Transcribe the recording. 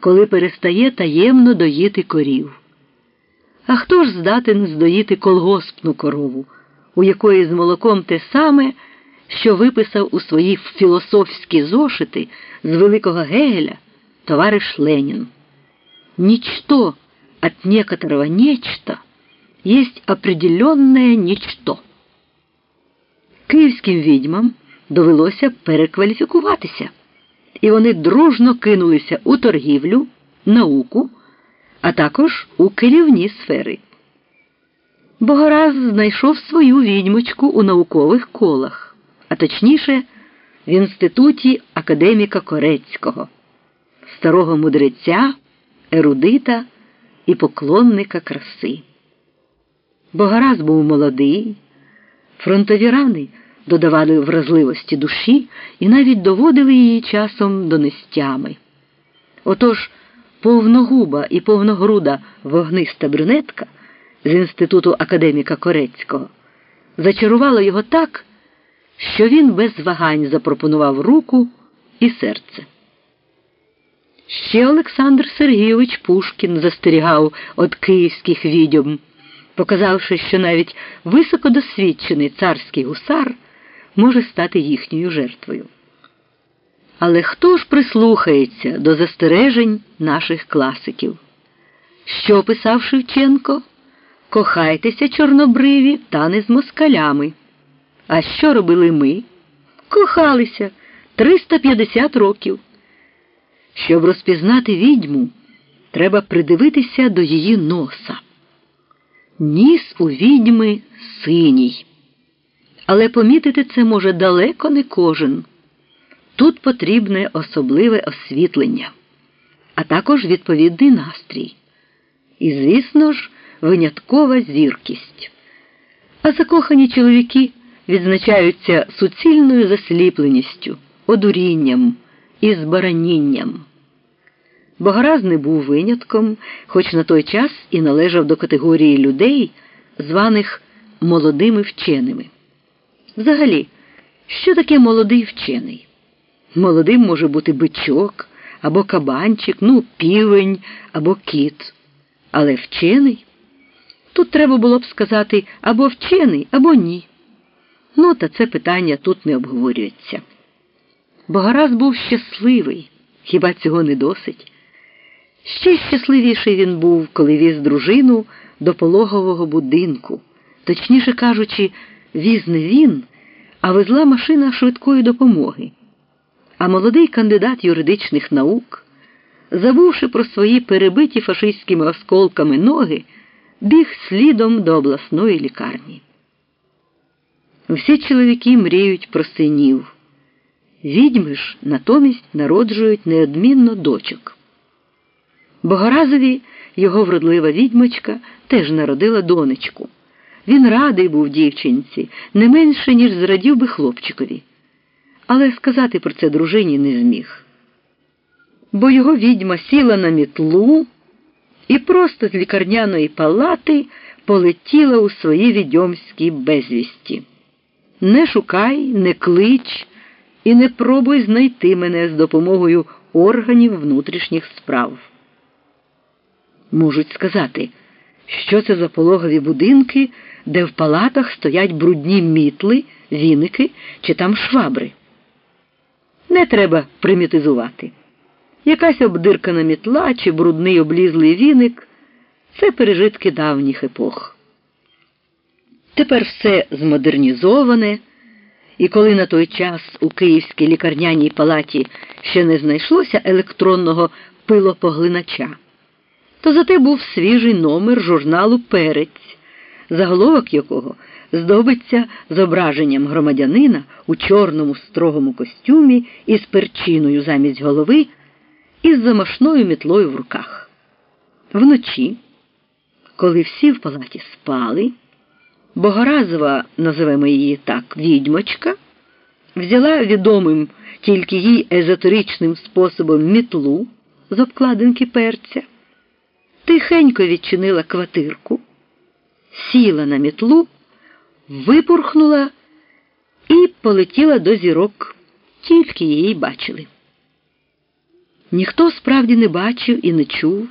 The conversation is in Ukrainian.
коли перестає таємно доїти корів. А хто ж здатен здоїти колгоспну корову, у якої з молоком те саме, що виписав у свої філософські зошити з великого Гегеля товариш Ленін? Ничто от некоторого нечто есть определенное ничто. Київським відьмам довелося перекваліфікуватися, і вони дружно кинулися у торгівлю, науку, а також у керівні сфери. Богораз знайшов свою відьмочку у наукових колах, а точніше, в інституті академіка Корецького, старого мудреця, ерудита і поклонника краси. Богораз був молодий, фронтові рани додавали вразливості душі і навіть доводили її часом до нестями. Отож, повногуба і повногруда вогниста брюнетка з інституту академіка Корецького зачарувала його так, що він без вагань запропонував руку і серце. Ще Олександр Сергійович Пушкін застерігав від київських відьом, показавши, що навіть високодосвідчений царський гусар може стати їхньою жертвою. Але хто ж прислухається до застережень наших класиків? Що писав Шевченко? Кохайтеся, чорнобриві, та не з москалями. А що робили ми? Кохалися 350 років. Щоб розпізнати відьму, треба придивитися до її носа. Ніс у відьми синій. Але помітити це може далеко не кожен. Тут потрібне особливе освітлення, а також відповідний настрій. І, звісно ж, виняткова зіркість. А закохані чоловіки відзначаються суцільною засліпленістю, одурінням і збаранінням. Богораз не був винятком, хоч на той час і належав до категорії людей, званих молодими вченими. Взагалі, що таке молодий вчений? Молодим може бути бичок або кабанчик, ну, півень або кіт. Але вчений? Тут треба було б сказати або вчений, або ні. Ну, та це питання тут не обговорюється. Богораз був щасливий, хіба цього не досить? Ще щасливіший він був, коли віз дружину до пологового будинку, точніше кажучи, віз не він, а везла машина швидкої допомоги. А молодий кандидат юридичних наук, забувши про свої перебиті фашистськими осколками ноги, біг слідом до обласної лікарні. Всі чоловіки мріють про синів. Відьми ж натомість народжують неодмінно дочок. Богоразові його вродлива відьмочка теж народила донечку. Він радий був дівчинці, не менше, ніж зрадів би хлопчикові. Але сказати про це дружині не зміг. Бо його відьма сіла на мітлу і просто з лікарняної палати полетіла у свої відьомські безвісті. Не шукай, не клич і не пробуй знайти мене з допомогою органів внутрішніх справ. Можуть сказати, що це за пологові будинки, де в палатах стоять брудні мітли, віники чи там швабри. Не треба примітизувати. Якась обдиркана мітла чи брудний облізлий віник це пережитки давніх епох. Тепер все змодернізоване, і коли на той час у Київській лікарняній палаті ще не знайшлося електронного пилопоглинача, то зате був свіжий номер журналу Перець, заголовок якого здобиться зображенням громадянина у чорному строгому костюмі із перчиною замість голови і з замашною мітлою в руках. Вночі, коли всі в палаті спали, Богоразова, називемо її так, відьмочка, взяла відомим тільки їй езотеричним способом мітлу з обкладинки перця, тихенько відчинила квартирку, сіла на мітлу, випурхнула і полетіла до зірок, тільки її бачили. Ніхто справді не бачив і не чув,